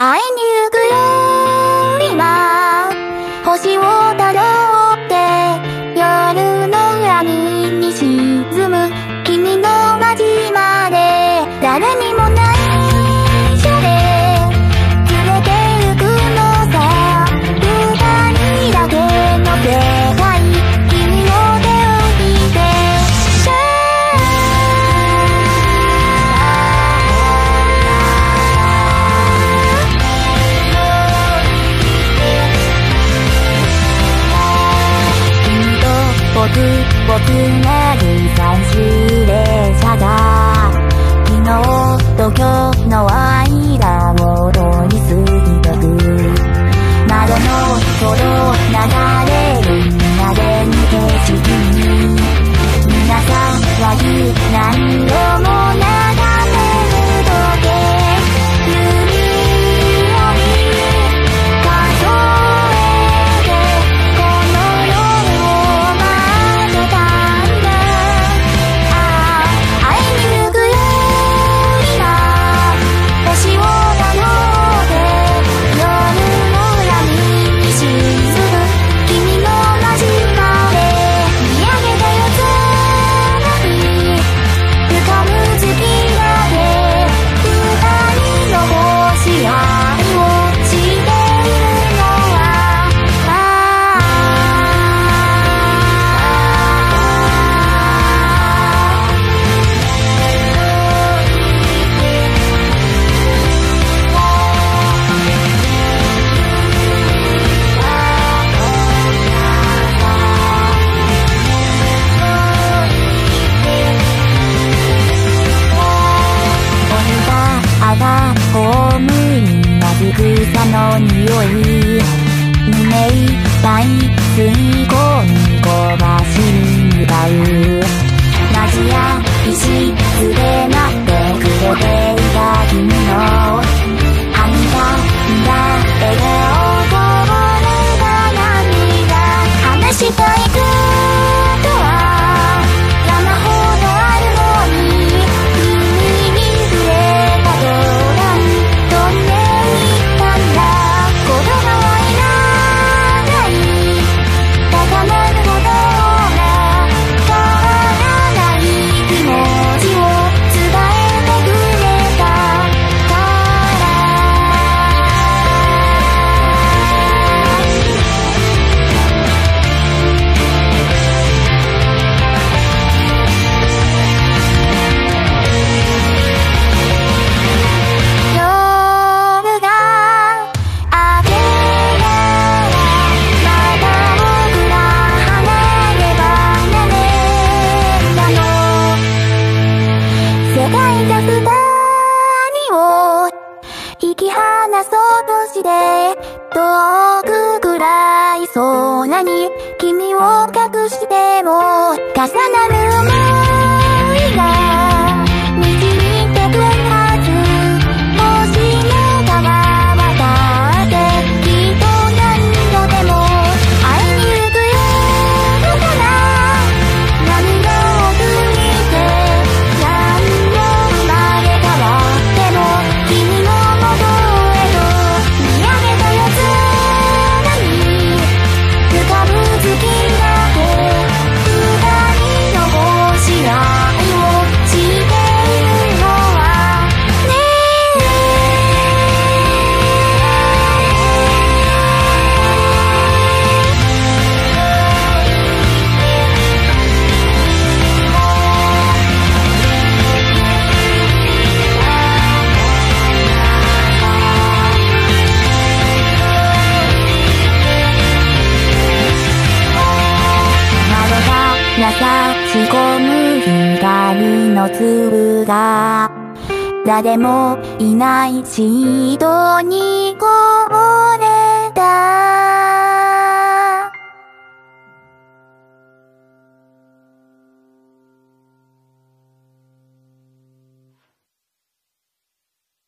I knew glow. 僕なり三振バイ吸い込み小走り歌うラジア石でなってくれてなそうとして遠く暗い空に君を隠しても重なる粒が誰もいないシードにこぼれた